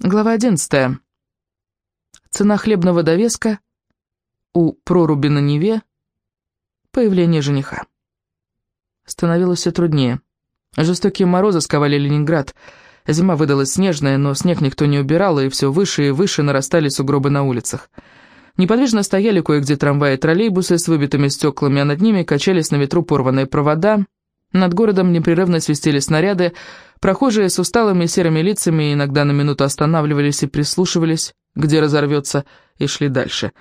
Глава 11. Цена хлебного довеска у проруби на Неве. Появление жениха. Становилось все труднее. Жестокие морозы сковали Ленинград. Зима выдалась снежная, но снег никто не убирал, и все выше и выше нарастали сугробы на улицах. Неподвижно стояли кое-где трамваи и троллейбусы с выбитыми стеклами, а над ними качались на ветру порванные провода. Над городом непрерывно свистели снаряды, Прохожие с усталыми серыми лицами иногда на минуту останавливались и прислушивались, где разорвется, и шли дальше.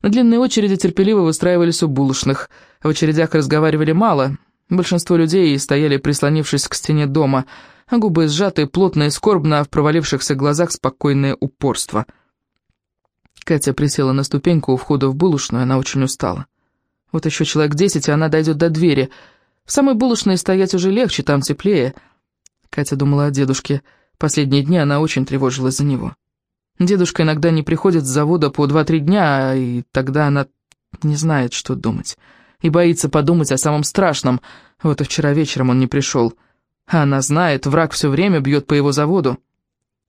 На длинные очереди терпеливо выстраивались у булочных. В очередях разговаривали мало. Большинство людей стояли, прислонившись к стене дома, а губы сжаты, плотно и скорбно, а в провалившихся глазах спокойное упорство. Катя присела на ступеньку у входа в булочную, она очень устала. Вот еще человек десять, и она дойдет до двери. В самой булочной стоять уже легче, там теплее — Катя думала о дедушке. Последние дни она очень тревожилась за него. Дедушка иногда не приходит с завода по два-три дня, и тогда она не знает, что думать. И боится подумать о самом страшном. Вот и вчера вечером он не пришел. А она знает, враг все время бьет по его заводу.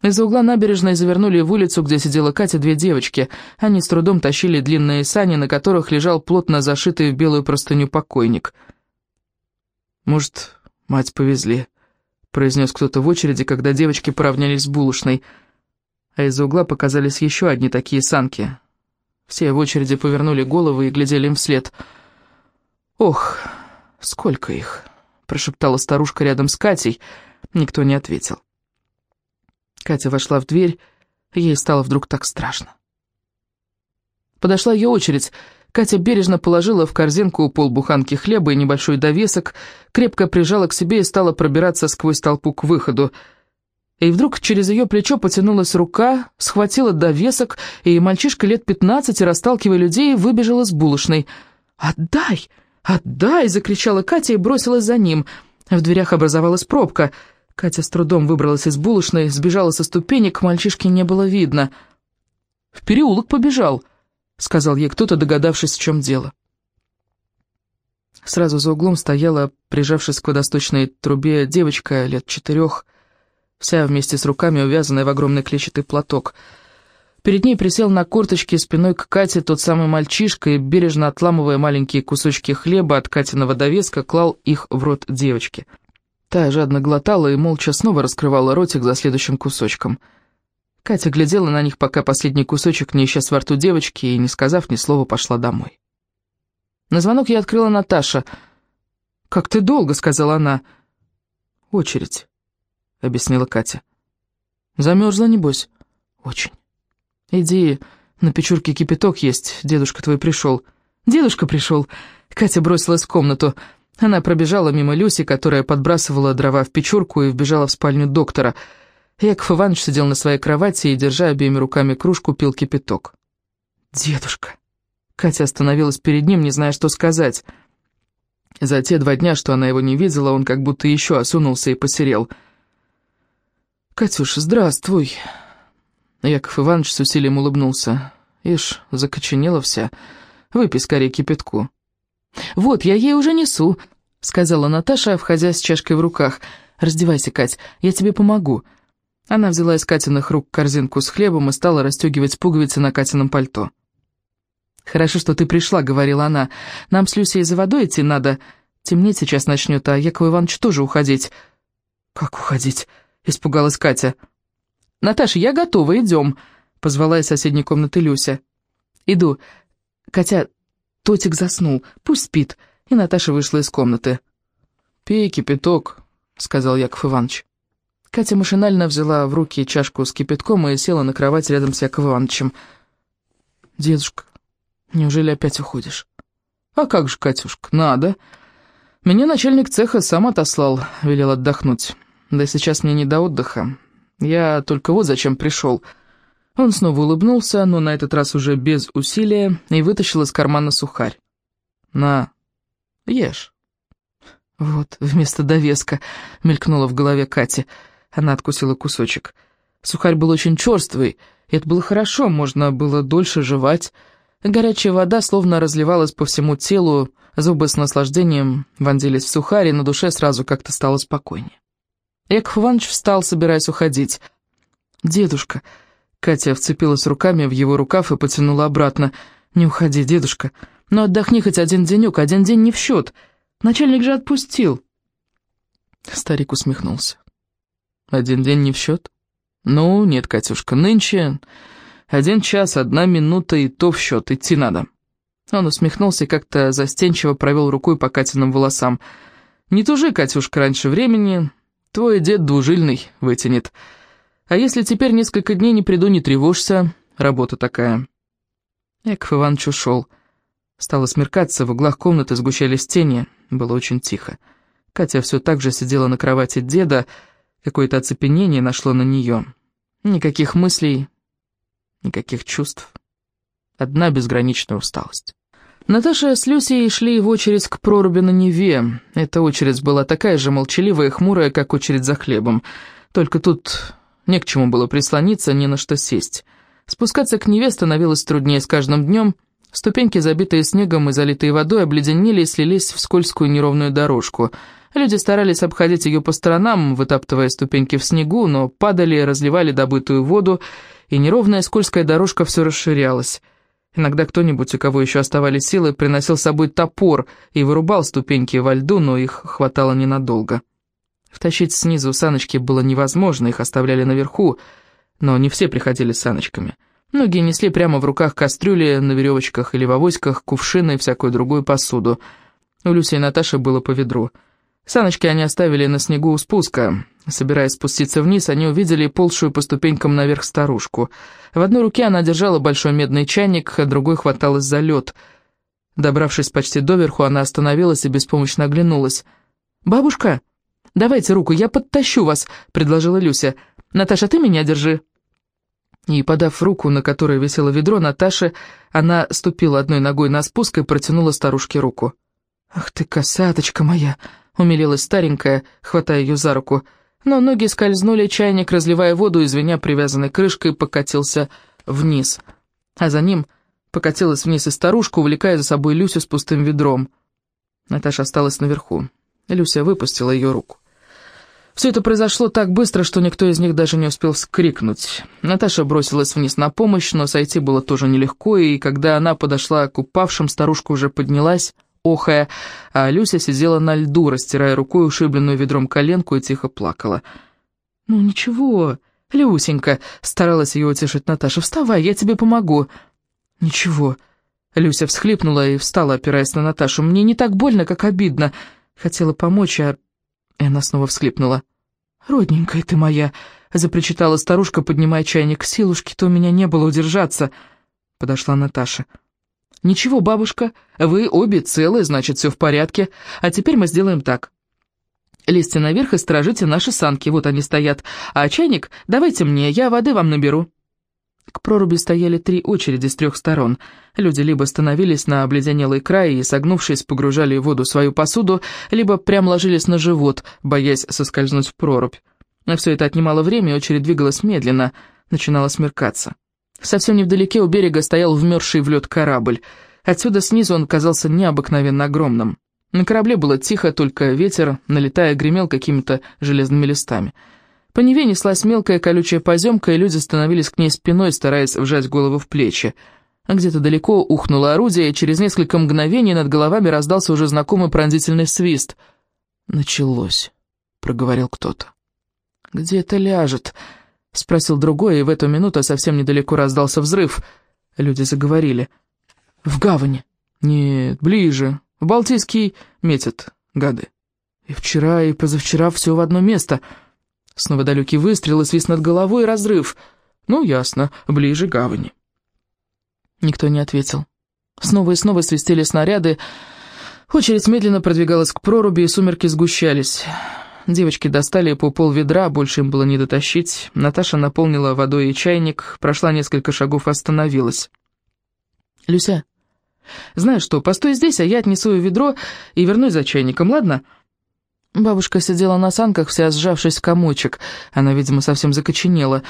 Из-за угла набережной завернули в улицу, где сидела Катя, две девочки. Они с трудом тащили длинные сани, на которых лежал плотно зашитый в белую простыню покойник. Может, мать повезли произнес кто-то в очереди, когда девочки поравнялись с булочной. А из-за угла показались еще одни такие санки. Все в очереди повернули головы и глядели им вслед. «Ох, сколько их!» — прошептала старушка рядом с Катей. Никто не ответил. Катя вошла в дверь, ей стало вдруг так страшно. Подошла ее очередь — Катя бережно положила в корзинку полбуханки хлеба и небольшой довесок, крепко прижала к себе и стала пробираться сквозь толпу к выходу. И вдруг через ее плечо потянулась рука, схватила довесок, и мальчишка лет пятнадцати, расталкивая людей, выбежала с булочной. «Отдай! Отдай!» — закричала Катя и бросилась за ним. В дверях образовалась пробка. Катя с трудом выбралась из булочной, сбежала со ступенек, мальчишки не было видно. В переулок побежал —— сказал ей кто-то, догадавшись, в чем дело. Сразу за углом стояла, прижавшись к водосточной трубе, девочка лет четырех, вся вместе с руками увязанная в огромный клетчатый платок. Перед ней присел на корточки спиной к Кате тот самый мальчишка и, бережно отламывая маленькие кусочки хлеба от Катиного довеска, клал их в рот девочки. Та жадно глотала и молча снова раскрывала ротик за следующим кусочком — Катя глядела на них, пока последний кусочек не исчез во рту девочки, и, не сказав ни слова, пошла домой. На звонок я открыла Наташа. «Как ты долго?» — сказала она. «Очередь», — объяснила Катя. «Замерзла, небось?» «Очень». «Иди, на печурке кипяток есть, дедушка твой пришел». «Дедушка пришел!» Катя бросилась в комнату. Она пробежала мимо Люси, которая подбрасывала дрова в печурку, и вбежала в спальню доктора — Яков Иванович сидел на своей кровати и, держа обеими руками кружку, пил кипяток. «Дедушка!» Катя остановилась перед ним, не зная, что сказать. За те два дня, что она его не видела, он как будто еще осунулся и посерел. «Катюша, здравствуй!» Яков Иванович с усилием улыбнулся. «Ишь, закоченела вся. Выпей скорее кипятку». «Вот, я ей уже несу», — сказала Наташа, входя с чашкой в руках. «Раздевайся, Кать, я тебе помогу». Она взяла из Катиных рук корзинку с хлебом и стала расстегивать пуговицы на Катином пальто. «Хорошо, что ты пришла», — говорила она. «Нам с Люсей за водой идти надо. Темнеть сейчас начнет, а Яков Иванович тоже уходить». «Как уходить?» — испугалась Катя. «Наташа, я готова, идем», — позвала из соседней комнаты Люся. «Иду. Катя, Тотик заснул, пусть спит». И Наташа вышла из комнаты. «Пей кипяток», — сказал Яков Иванович. Катя машинально взяла в руки чашку с кипятком и села на кровать рядом с Яковом Ивановичем. «Дедушка, неужели опять уходишь?» «А как же, Катюшка, надо. Меня начальник цеха сам отослал, велел отдохнуть. Да сейчас мне не до отдыха. Я только вот зачем пришел». Он снова улыбнулся, но на этот раз уже без усилия, и вытащил из кармана сухарь. «На, ешь». «Вот, вместо довеска», — мелькнуло в голове Кати, — она откусила кусочек. Сухарь был очень черствый, и это было хорошо, можно было дольше жевать. Горячая вода словно разливалась по всему телу, зубы с наслаждением вонзились в сухарь, и на душе сразу как-то стало спокойнее. Яков Иванович встал, собираясь уходить. «Дедушка!» Катя вцепилась руками в его рукав и потянула обратно. «Не уходи, дедушка. Но отдохни хоть один денек, один день не в счет. Начальник же отпустил». Старик усмехнулся. «Один день не в счет?» «Ну, нет, Катюшка, нынче один час, одна минута и то в счет, идти надо». Он усмехнулся и как-то застенчиво провел рукой по Катиным волосам. «Не тужи, Катюшка, раньше времени. Твой дед двужильный вытянет. А если теперь несколько дней не приду, не тревожься. Работа такая». Яков Иванович ушел. Стало смеркаться, в углах комнаты сгущались тени. Было очень тихо. Катя все так же сидела на кровати деда, Какое-то оцепенение нашло на нее. Никаких мыслей, никаких чувств. Одна безграничная усталость. Наташа с Люсей шли в очередь к проруби на Неве. Эта очередь была такая же молчаливая и хмурая, как очередь за хлебом. Только тут не к чему было прислониться, не на что сесть. Спускаться к Неве становилось труднее с каждым днем. Ступеньки, забитые снегом и залитые водой, обледенели и слились в скользкую неровную дорожку — Люди старались обходить ее по сторонам, вытаптывая ступеньки в снегу, но падали, разливали добытую воду, и неровная скользкая дорожка все расширялась. Иногда кто-нибудь, у кого еще оставались силы, приносил с собой топор и вырубал ступеньки во льду, но их хватало ненадолго. Втащить снизу саночки было невозможно, их оставляли наверху, но не все приходили с саночками. Многие несли прямо в руках кастрюли на веревочках или в авоськах, кувшины и всякую другую посуду. У Люси и Наташи было по ведру — Саночки они оставили на снегу у спуска. Собираясь спуститься вниз, они увидели полшую по ступенькам наверх старушку. В одной руке она держала большой медный чайник, а другой хваталась за лед. Добравшись почти доверху, она остановилась и беспомощно оглянулась. «Бабушка, давайте руку, я подтащу вас», — предложила Люся. «Наташа, ты меня держи». И, подав руку, на которой висело ведро Наташи, она ступила одной ногой на спуск и протянула старушке руку. «Ах ты, косаточка моя!» Умилилась старенькая, хватая ее за руку. Но ноги скользнули, чайник, разливая воду, извиня привязанной крышкой, покатился вниз. А за ним покатилась вниз и старушка, увлекая за собой Люсю с пустым ведром. Наташа осталась наверху. Люся выпустила ее руку. Все это произошло так быстро, что никто из них даже не успел вскрикнуть. Наташа бросилась вниз на помощь, но сойти было тоже нелегко, и когда она подошла к упавшим, старушка уже поднялась, охая, а Люся сидела на льду, растирая рукой ушибленную ведром коленку и тихо плакала. «Ну ничего, Люсенька», — старалась ее утешить Наташа, — «вставай, я тебе помогу». «Ничего». Люся всхлипнула и встала, опираясь на Наташу. «Мне не так больно, как обидно. Хотела помочь, а...» И она снова всхлипнула. «Родненькая ты моя», — запричитала старушка, поднимая чайник. «Силушки-то у меня не было удержаться». Подошла Наташа. «Наташа». «Ничего, бабушка, вы обе целы, значит, все в порядке. А теперь мы сделаем так. Лезьте наверх и сторожите наши санки, вот они стоят. А чайник давайте мне, я воды вам наберу». К проруби стояли три очереди с трех сторон. Люди либо становились на обледенелый край и, согнувшись, погружали в воду свою посуду, либо прям ложились на живот, боясь соскользнуть в прорубь. Но все это отнимало время, и очередь двигалась медленно, начинала смеркаться. Совсем невдалеке у берега стоял вмерзший в лед корабль. Отсюда снизу он казался необыкновенно огромным. На корабле было тихо, только ветер, налетая, гремел какими-то железными листами. По Неве неслась мелкая колючая поземка, и люди становились к ней спиной, стараясь вжать голову в плечи. А где-то далеко ухнуло орудие, и через несколько мгновений над головами раздался уже знакомый пронзительный свист. «Началось», — проговорил кто-то. «Где это ляжет?» — спросил другой, и в эту минуту совсем недалеко раздался взрыв. Люди заговорили. «В гавани». «Нет, ближе. В Балтийский метят, гады. И вчера, и позавчера все в одно место». Снова далекий выстрел и свист над головой, и разрыв. «Ну, ясно, ближе гавани». Никто не ответил. Снова и снова свистели снаряды. Очередь медленно продвигалась к проруби, и сумерки сгущались. Девочки достали по пол ведра, больше им было не дотащить. Наташа наполнила водой и чайник, прошла несколько шагов и остановилась. «Люся, знаешь что, постой здесь, а я отнесу ведро и вернусь за чайником, ладно?» Бабушка сидела на санках, вся сжавшись в комочек. Она, видимо, совсем закоченела.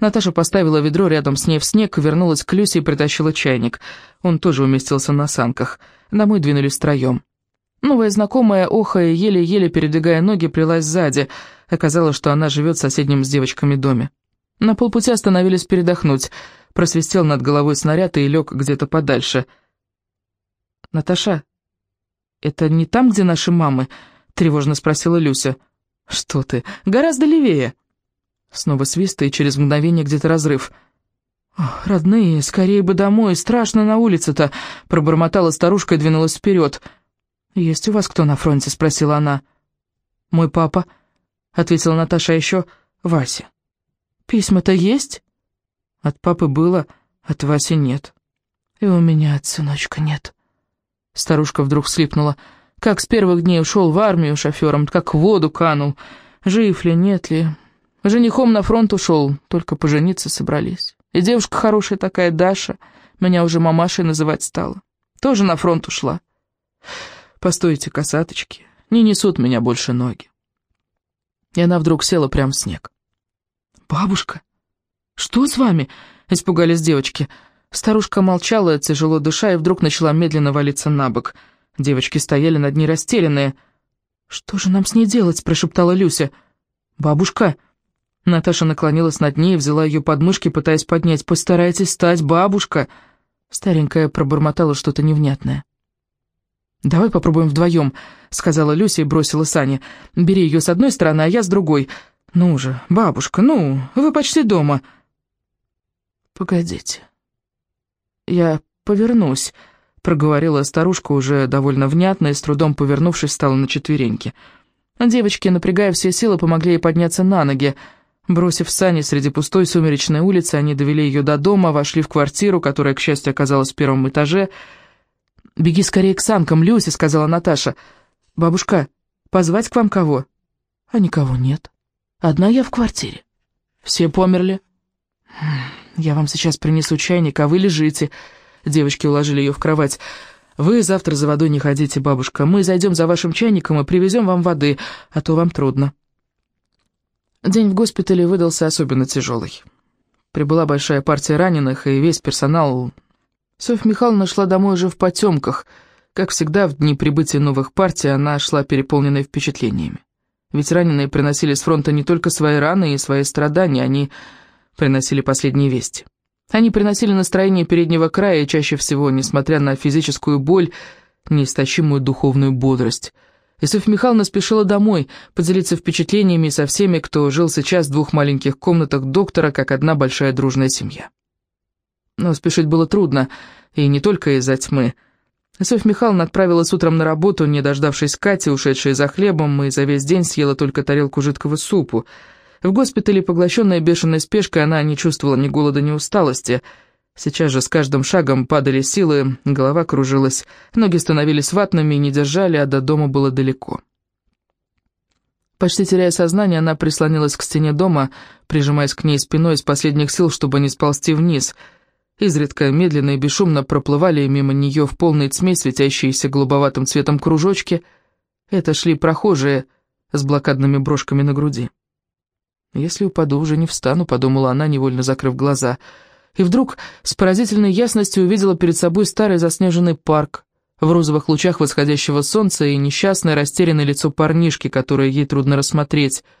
Наташа поставила ведро рядом с ней в снег, вернулась к Люсе и притащила чайник. Он тоже уместился на санках. Домой двинулись втроем. Новая знакомая, охая, еле-еле передвигая ноги, плелась сзади. Оказалось, что она живет в соседнем с девочками доме. На полпути остановились передохнуть. Просвистел над головой снаряд и лег где-то подальше. «Наташа, это не там, где наши мамы?» — тревожно спросила Люся. «Что ты? Гораздо левее!» Снова свист, и через мгновение где-то разрыв. «Родные, скорее бы домой, страшно на улице-то!» — пробормотала старушка и двинулась вперед. «Есть у вас кто на фронте?» — спросила она. «Мой папа», — ответила Наташа, а еще Вася. «Письма-то есть?» «От папы было, от Васи нет». «И у меня от сыночка нет». Старушка вдруг вслипнула. «Как с первых дней ушел в армию шофером, как в воду канул. Жив ли, нет ли. Женихом на фронт ушел, только пожениться собрались. И девушка хорошая такая, Даша, меня уже мамашей называть стала. Тоже на фронт ушла. Постойте, косаточки, не несут меня больше ноги. И она вдруг села прямо в снег. «Бабушка, что с вами?» — испугались девочки. Старушка молчала, тяжело дыша, и вдруг начала медленно валиться на бок. Девочки стояли над ней растерянные. «Что же нам с ней делать?» — прошептала Люся. «Бабушка!» Наташа наклонилась над ней и взяла ее подмышки, пытаясь поднять. «Постарайтесь стать, бабушка!» Старенькая пробормотала что-то невнятное. «Давай попробуем вдвоем», — сказала Люся и бросила Сане. «Бери ее с одной стороны, а я с другой. Ну же, бабушка, ну, вы почти дома». «Погодите. Я повернусь», — проговорила старушка уже довольно внятно и с трудом повернувшись стала на четвереньки. Девочки, напрягая все силы, помогли ей подняться на ноги. Бросив сани среди пустой сумеречной улицы, они довели ее до дома, вошли в квартиру, которая, к счастью, оказалась в первом этаже, — «Беги скорее к санкам, Люся», — сказала Наташа. «Бабушка, позвать к вам кого?» «А никого нет. Одна я в квартире. Все померли». «Я вам сейчас принесу чайник, а вы лежите». Девочки уложили ее в кровать. «Вы завтра за водой не ходите, бабушка. Мы зайдем за вашим чайником и привезем вам воды, а то вам трудно». День в госпитале выдался особенно тяжелый. Прибыла большая партия раненых, и весь персонал Софья Михайловна шла домой уже в потемках. Как всегда, в дни прибытия новых партий она шла переполненной впечатлениями. Ведь раненые приносили с фронта не только свои раны и свои страдания, они приносили последние вести. Они приносили настроение переднего края, и чаще всего, несмотря на физическую боль, неистощимую духовную бодрость. И Софья Михайловна спешила домой, поделиться впечатлениями со всеми, кто жил сейчас в двух маленьких комнатах доктора, как одна большая дружная семья. Но спешить было трудно, и не только из-за тьмы. Софья Михайловна отправилась утром на работу, не дождавшись Кати, ушедшей за хлебом, и за весь день съела только тарелку жидкого супу. В госпитале, поглощенная бешеной спешкой, она не чувствовала ни голода, ни усталости. Сейчас же с каждым шагом падали силы, голова кружилась, ноги становились ватными и не держали, а до дома было далеко. Почти теряя сознание, она прислонилась к стене дома, прижимаясь к ней спиной из последних сил, чтобы не сползти вниз — Изредка медленно и бесшумно проплывали мимо нее в полной тьме светящиеся голубоватым цветом кружочки. Это шли прохожие с блокадными брошками на груди. «Если упаду, уже не встану», — подумала она, невольно закрыв глаза. И вдруг с поразительной ясностью увидела перед собой старый заснеженный парк, в розовых лучах восходящего солнца и несчастное растерянное лицо парнишки, которое ей трудно рассмотреть —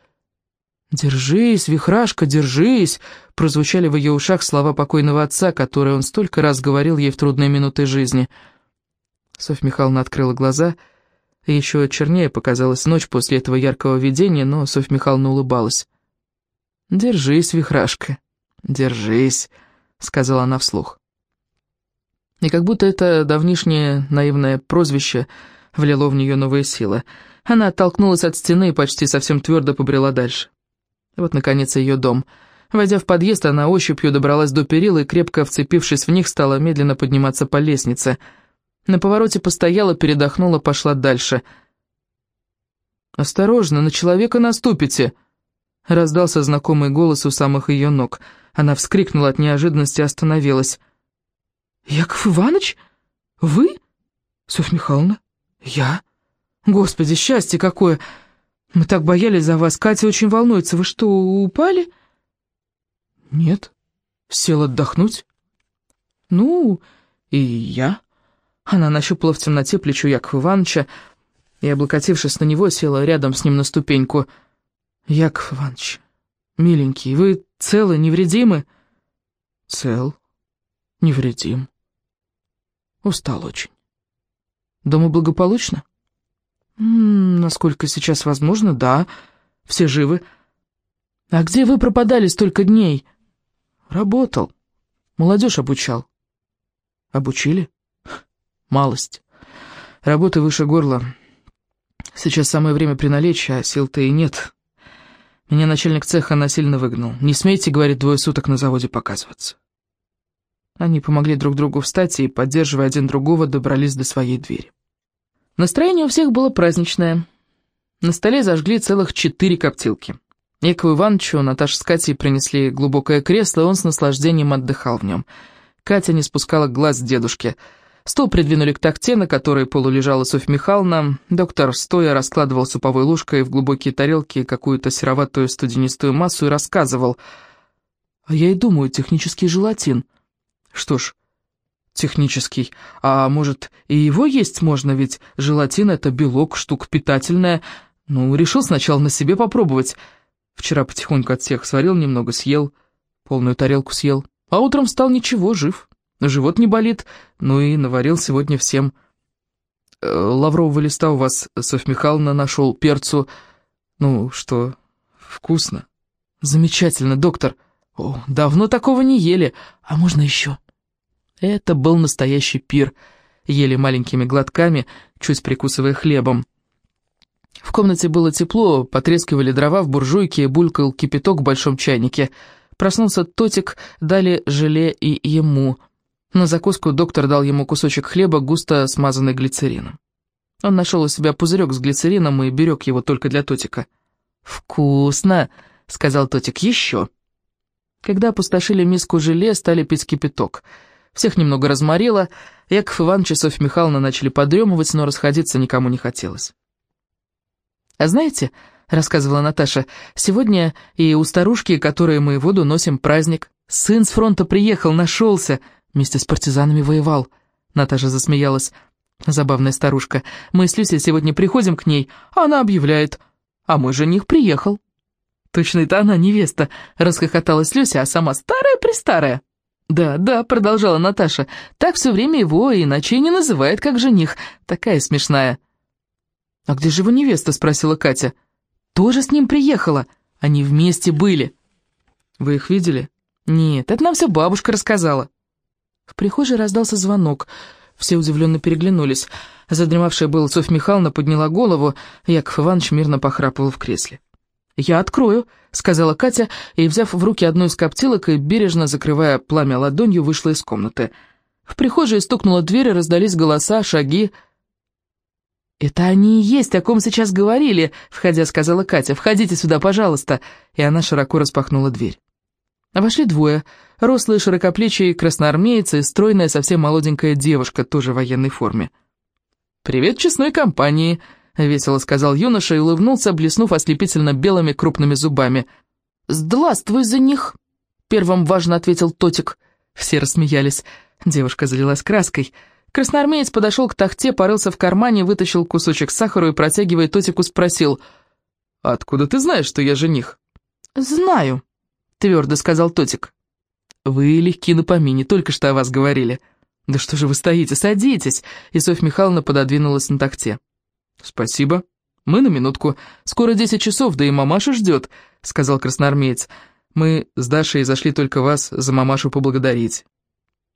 «Держись, вихрашка, держись!» прозвучали в ее ушах слова покойного отца, которые он столько раз говорил ей в трудные минуты жизни. Софья Михайловна открыла глаза, и еще чернее показалась ночь после этого яркого видения, но Софья Михайловна улыбалась. «Держись, вихрашка, держись», — сказала она вслух. И как будто это давнишнее наивное прозвище влило в нее новые силы. Она оттолкнулась от стены и почти совсем твердо побрела дальше. Вот, наконец, ее дом. Войдя в подъезд, она ощупью добралась до перил и, крепко вцепившись в них, стала медленно подниматься по лестнице. На повороте постояла, передохнула, пошла дальше. «Осторожно, на человека наступите!» Раздался знакомый голос у самых ее ног. Она вскрикнула от неожиданности и остановилась. «Яков Иванович? Вы? Софья Михайловна? Я? Господи, счастье какое!» Мы так боялись за вас. Катя очень волнуется. Вы что, упали?» «Нет. Сел отдохнуть». «Ну, и я». Она нащупала в темноте плечо Якова Ивановича и, облокотившись на него, села рядом с ним на ступеньку. «Яков Иванович, миленький, вы целы, невредимы?» «Цел, невредим. Устал очень. Дома благополучно?» «Насколько сейчас возможно, да. Все живы. А где вы пропадали столько дней?» «Работал. Молодежь обучал». «Обучили?» «Малость. Работы выше горла. Сейчас самое время приналечь, а сил-то и нет. Меня начальник цеха насильно выгнал. Не смейте, говорит, двое суток на заводе показываться». Они помогли друг другу встать и, поддерживая один другого, добрались до своей двери. Настроение у всех было праздничное. На столе зажгли целых четыре коптилки. Якову Ивановичу Наташа с Катей принесли глубокое кресло, и он с наслаждением отдыхал в нем. Катя не спускала глаз дедушки. Стол придвинули к такте, на которой полулежала Софья Михайловна. Доктор, стоя, раскладывал суповой ложкой в глубокие тарелки какую-то сероватую студенистую массу и рассказывал. «А я и думаю, технический желатин». «Что ж, технический. А может, и его есть можно, ведь желатин — это белок, штука питательная. Ну, решил сначала на себе попробовать. Вчера потихоньку от всех сварил немного, съел, полную тарелку съел. А утром стал ничего, жив. Живот не болит, ну и наварил сегодня всем. Э, лаврового листа у вас, Софья Михайловна, нашел, перцу. Ну, что, вкусно? Замечательно, доктор. О, давно такого не ели. А можно еще?» Это был настоящий пир. Ели маленькими глотками, чуть прикусывая хлебом. В комнате было тепло, потрескивали дрова в буржуйке, булькал кипяток в большом чайнике. Проснулся Тотик, дали желе и ему. На закуску доктор дал ему кусочек хлеба, густо смазанный глицерином. Он нашел у себя пузырек с глицерином и берег его только для Тотика. «Вкусно!» — сказал Тотик. «Еще!» Когда опустошили миску желе, стали пить кипяток — всех немного разморило, Яков Иванович и Софья Михайловна начали подремывать, но расходиться никому не хотелось. «А знаете, — рассказывала Наташа, — сегодня и у старушки, которые мы воду носим, праздник. Сын с фронта приехал, нашелся, вместе с партизанами воевал». Наташа засмеялась. Забавная старушка. Мы с Люсей сегодня приходим к ней, а она объявляет. «А мой жених приехал». «Точно это она, невеста», — расхохоталась Люся, а сама старая-престарая. «Да, да», — продолжала Наташа, — «так все время его иначе и не называет, как жених. Такая смешная». «А где же его невеста?» — спросила Катя. «Тоже с ним приехала. Они вместе были». «Вы их видели?» «Нет, это нам все бабушка рассказала». В прихожей раздался звонок. Все удивленно переглянулись. Задремавшая была Софья Михайловна подняла голову, Яков Иванович мирно похрапывал в кресле. «Я открою», — сказала Катя, и, взяв в руки одну из коптилок и бережно закрывая пламя ладонью, вышла из комнаты. В прихожей стукнула дверь, раздались голоса, шаги. «Это они и есть, о ком сейчас говорили», — входя сказала Катя. «Входите сюда, пожалуйста». И она широко распахнула дверь. Вошли двое. Рослые, широкоплечие красноармейцы и стройная, совсем молоденькая девушка, тоже в военной форме. «Привет честной компании», — весело сказал юноша и улыбнулся, блеснув ослепительно белыми крупными зубами. «Здравствуй за них!» — первым важно ответил Тотик. Все рассмеялись. Девушка залилась краской. Красноармеец подошел к тахте, порылся в кармане, вытащил кусочек сахара и, протягивая Тотику, спросил. «Откуда ты знаешь, что я жених?» «Знаю», — твердо сказал Тотик. «Вы легки на помине, только что о вас говорили». «Да что же вы стоите? Садитесь!» И Софья Михайловна пододвинулась на тахте. «Спасибо. Мы на минутку. Скоро десять часов, да и мамаша ждет», — сказал красноармеец. «Мы с Дашей зашли только вас за мамашу поблагодарить».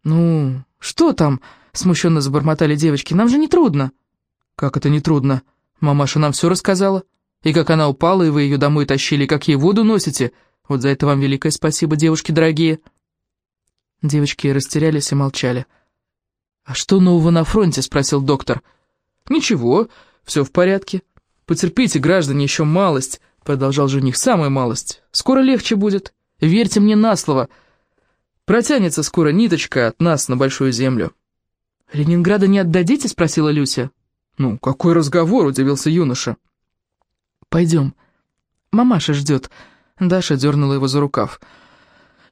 «Ну, что там?» — смущенно забормотали девочки. «Нам же не трудно». «Как это не трудно? Мамаша нам все рассказала. И как она упала, и вы ее домой тащили, как ей воду носите. Вот за это вам великое спасибо, девушки дорогие». Девочки растерялись и молчали. «А что нового на фронте?» — спросил доктор. «Ничего, все в порядке. Потерпите, граждане, еще малость, продолжал жених, самая малость. Скоро легче будет. Верьте мне на слово. Протянется скоро ниточка от нас на большую землю. «Ленинграда не отдадите?» — спросила Люся. «Ну, какой разговор?» — удивился юноша. «Пойдем. Мамаша ждет». Даша дернула его за рукав.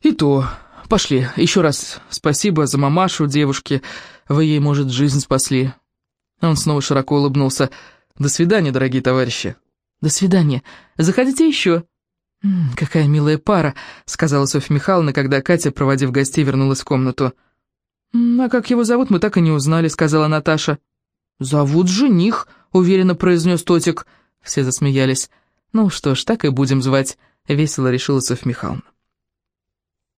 «И то. Пошли. Еще раз спасибо за мамашу, девушки. Вы ей, может, жизнь спасли. Он снова широко улыбнулся. «До свидания, дорогие товарищи». «До свидания. Заходите еще». «Какая милая пара», — сказала Софья Михайловна, когда Катя, проводив гостей, вернулась в комнату. «А как его зовут, мы так и не узнали», — сказала Наташа. «Зовут жених», — уверенно произнес Тотик. Все засмеялись. «Ну что ж, так и будем звать», — весело решила Софья Михайловна.